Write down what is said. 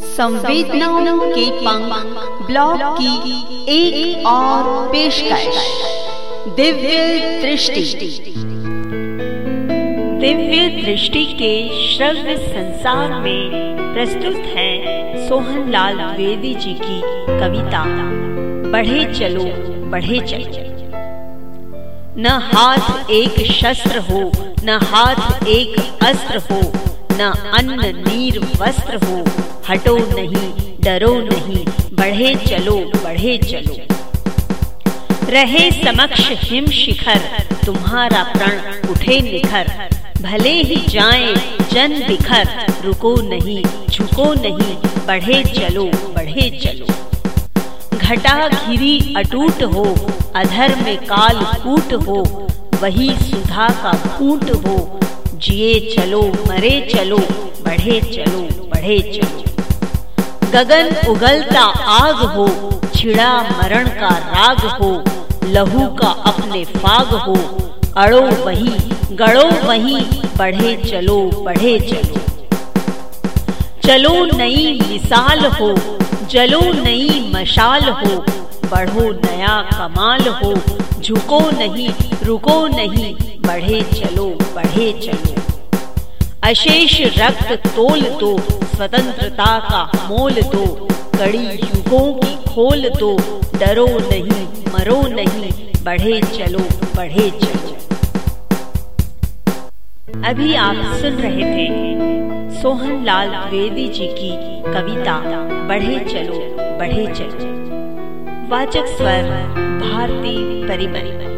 संवेदनाओं के पंख ब्लॉग की एक और पेशकश। दिव्य दृष्टि। दिव्य दृष्टि के श्रव्य संसार में प्रस्तुत है सोहन लाल द्विवेदी जी की कविता, बढ़े चलो बढ़े चलो। न हाथ एक शस्त्र हो, न हाथ एक अस्त्र हो न अन्न, नीर, वस्त्र हो। हटो नहीं, डरो नहीं, बढ़े चलो बढ़े चलो। रहे समक्ष हिम शिखर, तुम्हारा प्रण उठे निखर। भले ही जाए जन बिखर, रुको नहीं, झुको नहीं, बढ़े चलो बढ़े चलो। घटा घिरी अटूट हो, अधर में काल कूट हो, वही सुधा का कूट हो जिए चलो, मरे चलो, बढ़े चलो बढ़े चलो। गगन उगलता आग हो, छिड़ा मरण का राग हो, लहू का अपने फाग हो। अड़ो वही, गड़ो वही, बढ़े चलो बढ़े चलो। चलो नई मिसाल हो, जलो नई मशाल हो बढ़ो, नया कमाल हो। झुको नहीं, रुको नहीं, बढ़े चलो बढ़े चलो। अशेष रक्त तोल दो, स्वतंत्रता का मोल दो। कड़ी युगों की खोल दो, डरो नहीं, मरो नहीं, बढ़े चलो बढ़े चलो। अभी आप सुन रहे थे सोहन लाल द्विवेदी जी की कविता, बढ़े चलो बढ़े चलो। वाचक स्वर भारती परिमरी